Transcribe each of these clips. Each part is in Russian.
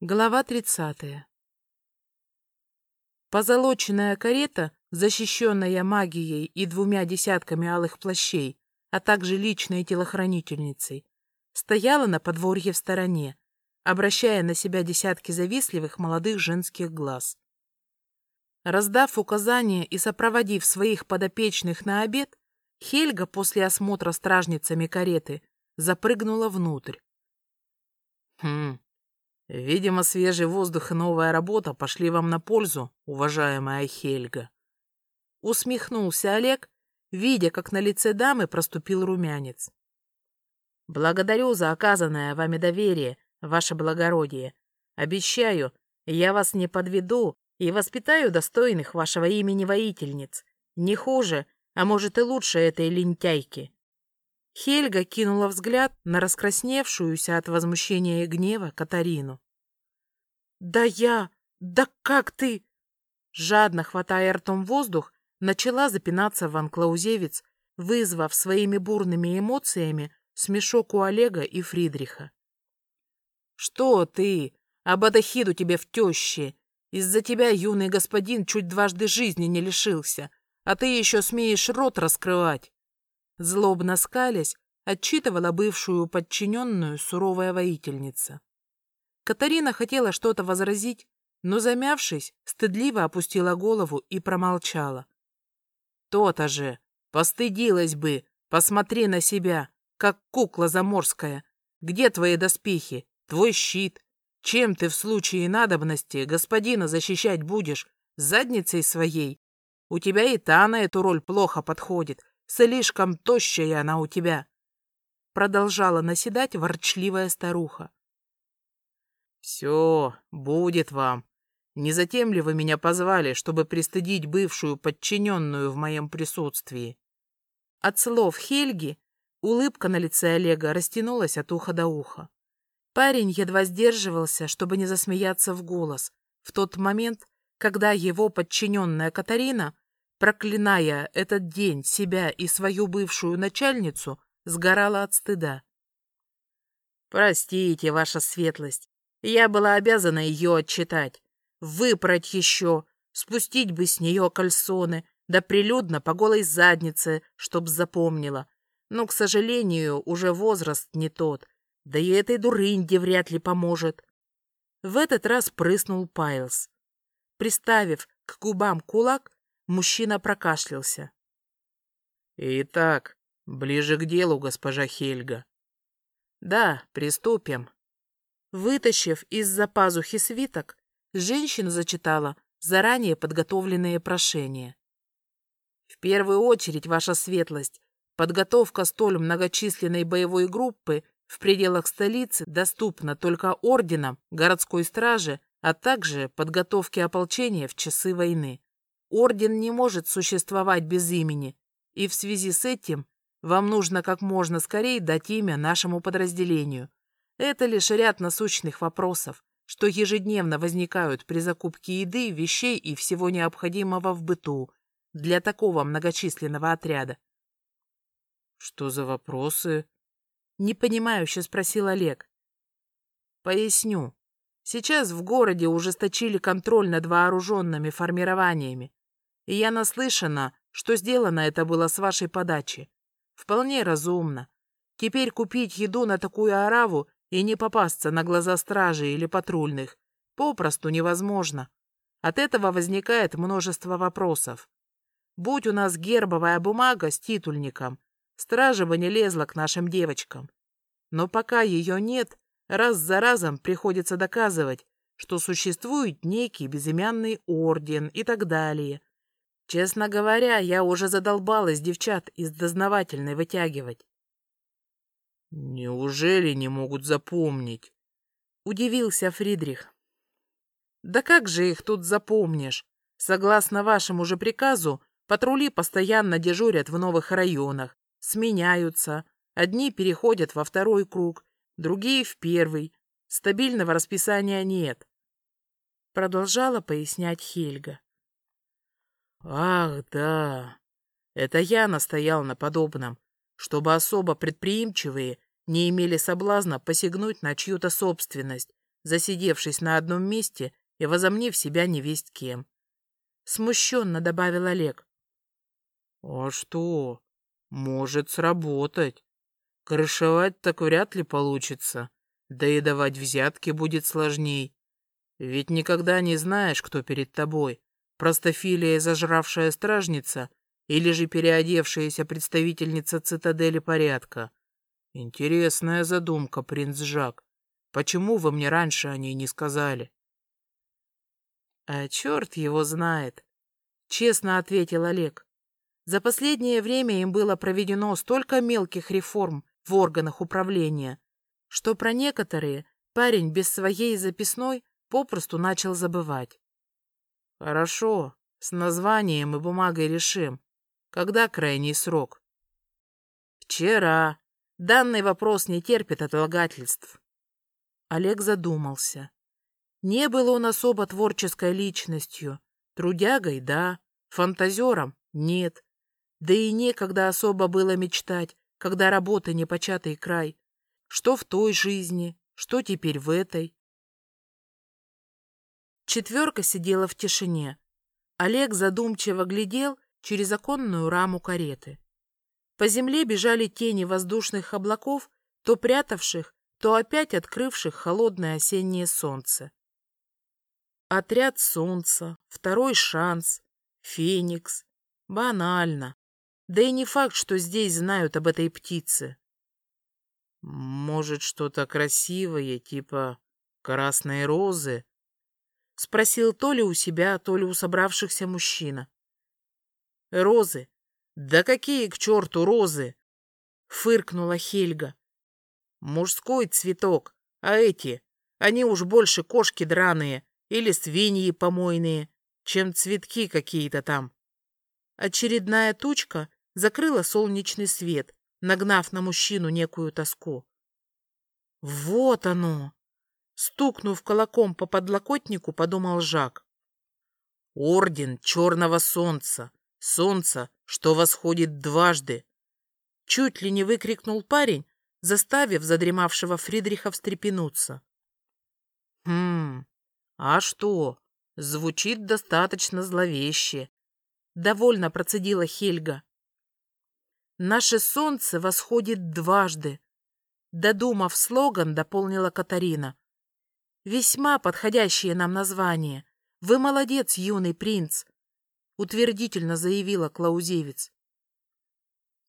Глава 30. Позолоченная карета, защищенная магией и двумя десятками алых плащей, а также личной телохранительницей, стояла на подворье в стороне, обращая на себя десятки завистливых молодых женских глаз. Раздав указания и сопроводив своих подопечных на обед, Хельга после осмотра стражницами кареты запрыгнула внутрь. «Хм, Видимо, свежий воздух и новая работа пошли вам на пользу, уважаемая Хельга. Усмехнулся Олег, видя, как на лице дамы проступил румянец. Благодарю за оказанное вами доверие, ваше благородие. Обещаю, я вас не подведу и воспитаю достойных вашего имени воительниц. Не хуже, а может и лучше этой лентяйки. Хельга кинула взгляд на раскрасневшуюся от возмущения и гнева Катарину. «Да я! Да как ты?» Жадно хватая ртом воздух, начала запинаться Ван Клаузевец, вызвав своими бурными эмоциями смешок у Олега и Фридриха. «Что ты? Об Адахиду тебе в тёще! Из-за тебя юный господин чуть дважды жизни не лишился, а ты еще смеешь рот раскрывать!» Злобно скалясь, отчитывала бывшую подчиненную суровая воительница. Катарина хотела что-то возразить, но, замявшись, стыдливо опустила голову и промолчала. «То-то же! Постыдилась бы! Посмотри на себя, как кукла заморская! Где твои доспехи? Твой щит? Чем ты в случае надобности господина защищать будешь? Задницей своей? У тебя и та на эту роль плохо подходит, Слишком тощая она у тебя. Продолжала наседать ворчливая старуха. Все, будет вам. Не затем ли вы меня позвали, чтобы пристыдить бывшую подчиненную в моем присутствии? От слов Хельги улыбка на лице Олега растянулась от уха до уха. Парень едва сдерживался, чтобы не засмеяться в голос, в тот момент, когда его подчиненная Катарина проклиная этот день, себя и свою бывшую начальницу, сгорала от стыда. «Простите, ваша светлость, я была обязана ее отчитать, выпрать еще, спустить бы с нее кальсоны, да прилюдно по голой заднице, чтоб запомнила. Но, к сожалению, уже возраст не тот, да и этой дурынде вряд ли поможет». В этот раз прыснул Пайлз. Приставив к губам кулак, Мужчина прокашлялся. «Итак, ближе к делу, госпожа Хельга». «Да, приступим». Вытащив из-за пазухи свиток, женщина зачитала заранее подготовленные прошения. «В первую очередь, ваша светлость, подготовка столь многочисленной боевой группы в пределах столицы доступна только орденам, городской страже, а также подготовке ополчения в часы войны. Орден не может существовать без имени, и в связи с этим вам нужно как можно скорее дать имя нашему подразделению. Это лишь ряд насущных вопросов, что ежедневно возникают при закупке еды, вещей и всего необходимого в быту для такого многочисленного отряда. «Что за вопросы?» — непонимающе спросил Олег. «Поясню. Сейчас в городе ужесточили контроль над вооруженными формированиями и я наслышана, что сделано это было с вашей подачи. Вполне разумно. Теперь купить еду на такую ораву и не попасться на глаза стражи или патрульных попросту невозможно. От этого возникает множество вопросов. Будь у нас гербовая бумага с титульником, стража бы не лезла к нашим девочкам. Но пока ее нет, раз за разом приходится доказывать, что существует некий безымянный орден и так далее, Честно говоря, я уже задолбалась девчат из дознавательной вытягивать. Неужели не могут запомнить? Удивился Фридрих. Да как же их тут запомнишь? Согласно вашему же приказу, патрули постоянно дежурят в новых районах, сменяются. Одни переходят во второй круг, другие в первый. Стабильного расписания нет. Продолжала пояснять Хельга. Ах, да. Это я настоял на подобном, чтобы особо предприимчивые не имели соблазна посягнуть на чью-то собственность, засидевшись на одном месте и возомнив себя невесть кем. Смущенно добавил Олег. А что? Может сработать. Крышевать так вряд ли получится. Да и давать взятки будет сложней. Ведь никогда не знаешь, кто перед тобой. Простофилия зажравшая стражница или же переодевшаяся представительница цитадели порядка. Интересная задумка, принц Жак. Почему вы мне раньше о ней не сказали? А черт его знает, честно ответил Олег. За последнее время им было проведено столько мелких реформ в органах управления, что про некоторые парень без своей записной попросту начал забывать. Хорошо, с названием и бумагой решим. Когда крайний срок? Вчера. Данный вопрос не терпит отлагательств. Олег задумался. Не был он особо творческой личностью. Трудягой — да, фантазером — нет. Да и некогда особо было мечтать, когда работы непочатый край. Что в той жизни, что теперь в этой. Четверка сидела в тишине. Олег задумчиво глядел через оконную раму кареты. По земле бежали тени воздушных облаков, то прятавших, то опять открывших холодное осеннее солнце. Отряд солнца, второй шанс, феникс. Банально. Да и не факт, что здесь знают об этой птице. Может, что-то красивое, типа красной розы? Спросил то ли у себя, то ли у собравшихся мужчина. Розы? Да какие к черту розы? Фыркнула Хельга. Мужской цветок, а эти, они уж больше кошки драные или свиньи помойные, чем цветки какие-то там. Очередная тучка закрыла солнечный свет, нагнав на мужчину некую тоску. «Вот оно!» Стукнув кулаком по подлокотнику, подумал Жак. «Орден Черного Солнца! Солнце, что восходит дважды!» Чуть ли не выкрикнул парень, заставив задремавшего Фридриха встрепенуться. «Хм, а что? Звучит достаточно зловеще!» Довольно процедила Хельга. Наше солнце восходит дважды. Додумав слоган, дополнила Катарина. Весьма подходящее нам название. Вы молодец, юный принц, утвердительно заявила Клаузевец.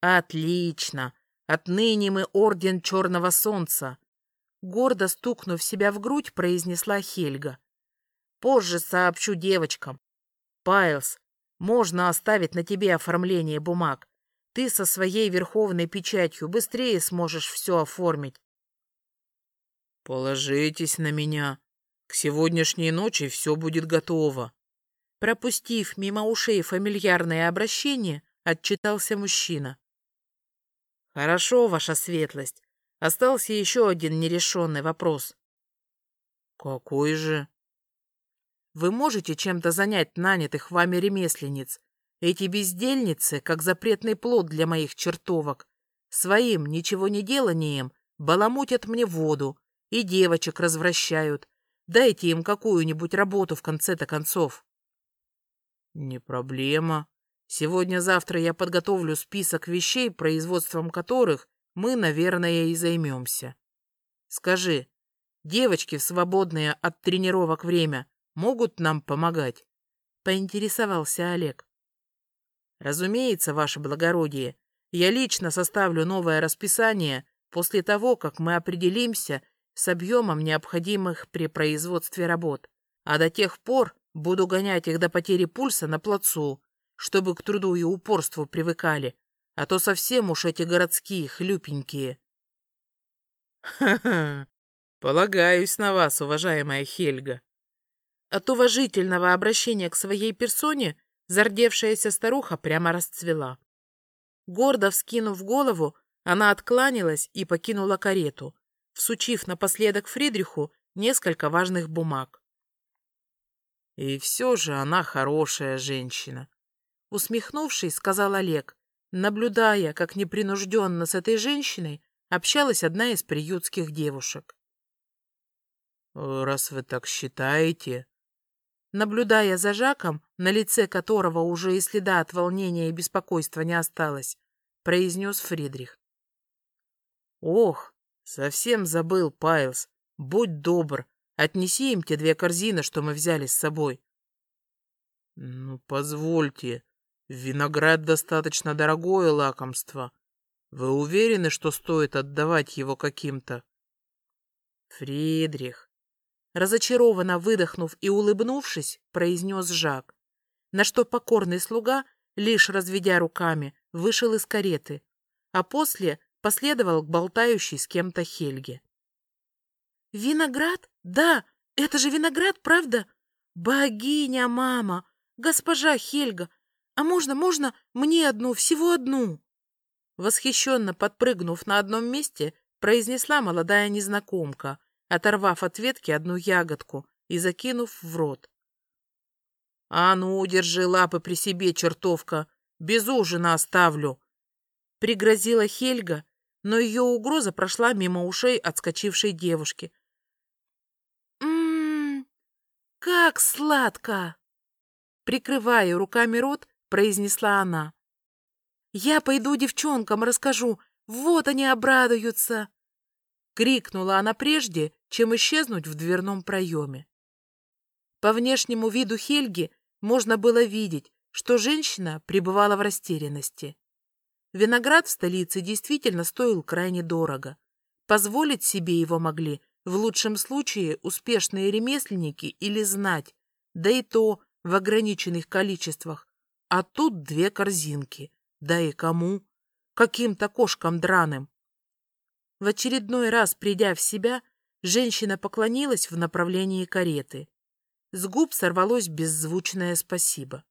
Отлично. Отныне мы орден Черного Солнца. Гордо стукнув себя в грудь, произнесла Хельга. Позже сообщу девочкам. Пайлс, можно оставить на тебе оформление бумаг. Ты со своей верховной печатью быстрее сможешь все оформить. Положитесь на меня. К сегодняшней ночи все будет готово. Пропустив мимо ушей фамильярное обращение, отчитался мужчина. Хорошо, ваша светлость. Остался еще один нерешенный вопрос. Какой же? Вы можете чем-то занять нанятых вами ремесленниц, эти бездельницы, как запретный плод для моих чертовок, своим ничего не деланием баламутят мне воду и девочек развращают. Дайте им какую-нибудь работу в конце-то концов. Не проблема. Сегодня-завтра я подготовлю список вещей, производством которых мы, наверное, и займемся. Скажи, девочки в свободное от тренировок время могут нам помогать? Поинтересовался Олег. Разумеется, ваше благородие, я лично составлю новое расписание после того, как мы определимся с объемом необходимых при производстве работ, а до тех пор буду гонять их до потери пульса на плацу, чтобы к труду и упорству привыкали, а то совсем уж эти городские хлюпенькие. Ха-ха, полагаюсь на вас, уважаемая Хельга. От уважительного обращения к своей персоне Зардевшаяся старуха прямо расцвела. Гордо вскинув голову, она откланялась и покинула карету, всучив напоследок Фридриху несколько важных бумаг. «И все же она хорошая женщина», — усмехнувшись, сказал Олег, наблюдая, как непринужденно с этой женщиной общалась одна из приютских девушек. раз вы так считаете... Наблюдая за Жаком, на лице которого уже и следа от волнения и беспокойства не осталось, произнес Фридрих. «Ох, совсем забыл, Пайлз. Будь добр, отнеси им те две корзины, что мы взяли с собой». «Ну, позвольте, виноград достаточно дорогое лакомство. Вы уверены, что стоит отдавать его каким-то?» «Фридрих», разочарованно выдохнув и улыбнувшись, произнес Жак, на что покорный слуга, лишь разведя руками, вышел из кареты, а после последовал к болтающей с кем-то Хельге. «Виноград? Да, это же виноград, правда? Богиня, мама, госпожа Хельга, а можно, можно мне одну, всего одну?» Восхищенно подпрыгнув на одном месте, произнесла молодая незнакомка, оторвав от ветки одну ягодку и закинув в рот. «А ну, держи лапы при себе, чертовка! Без ужина оставлю!» Пригрозила Хельга, но ее угроза прошла мимо ушей отскочившей девушки. Как сладко!» Прикрывая руками рот, произнесла она. «Я пойду девчонкам расскажу, вот они обрадуются!» Крикнула она прежде, чем исчезнуть в дверном проеме. По внешнему виду Хельги можно было видеть, что женщина пребывала в растерянности. Виноград в столице действительно стоил крайне дорого. Позволить себе его могли, в лучшем случае, успешные ремесленники или знать, да и то в ограниченных количествах. А тут две корзинки. Да и кому? Каким-то кошкам драным. В очередной раз, придя в себя, женщина поклонилась в направлении кареты. С губ сорвалось беззвучное спасибо.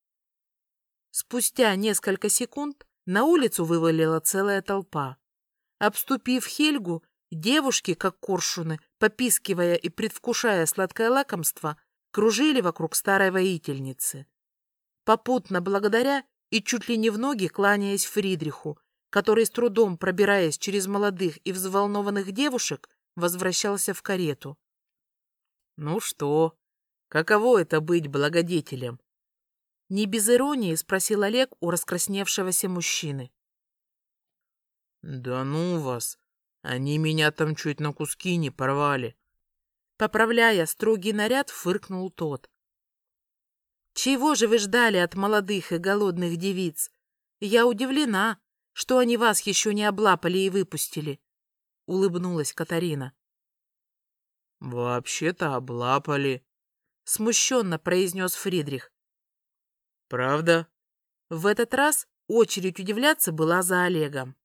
Спустя несколько секунд на улицу вывалила целая толпа. Обступив Хельгу, девушки, как коршуны, попискивая и предвкушая сладкое лакомство, кружили вокруг старой воительницы. Попутно благодаря и чуть ли не в ноги кланяясь Фридриху, который с трудом, пробираясь через молодых и взволнованных девушек, возвращался в карету. «Ну что, каково это быть благодетелем?» Не без иронии спросил Олег у раскрасневшегося мужчины. «Да ну вас! Они меня там чуть на куски не порвали!» Поправляя строгий наряд, фыркнул тот. «Чего же вы ждали от молодых и голодных девиц? Я удивлена, что они вас еще не облапали и выпустили», — улыбнулась Катарина. «Вообще-то облапали», — смущенно произнес Фридрих. «Правда?» В этот раз очередь удивляться была за Олегом.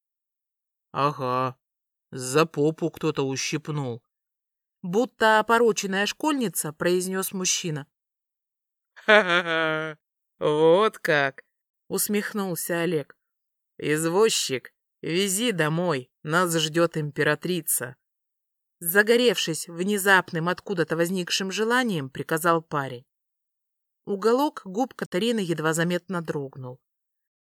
«Ага, за попу кто-то ущипнул». Будто опороченная школьница, произнес мужчина. «Ха-ха-ха! Вот как!» — усмехнулся Олег. «Извозчик, вези домой, нас ждет императрица». Загоревшись внезапным откуда-то возникшим желанием, приказал парень. Уголок губ Катарины едва заметно дрогнул.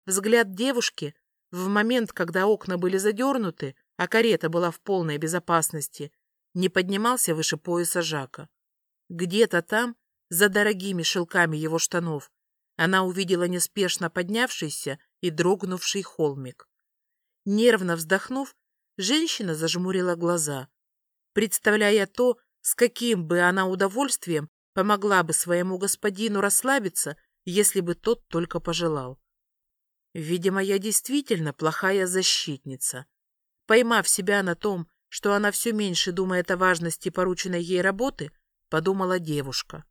Взгляд девушки в момент, когда окна были задернуты, а карета была в полной безопасности, не поднимался выше пояса Жака. Где-то там, за дорогими шелками его штанов, она увидела неспешно поднявшийся и дрогнувший холмик. Нервно вздохнув, женщина зажмурила глаза, представляя то, с каким бы она удовольствием помогла бы своему господину расслабиться, если бы тот только пожелал. Видимо, я действительно плохая защитница. Поймав себя на том, что она все меньше думает о важности порученной ей работы, подумала девушка.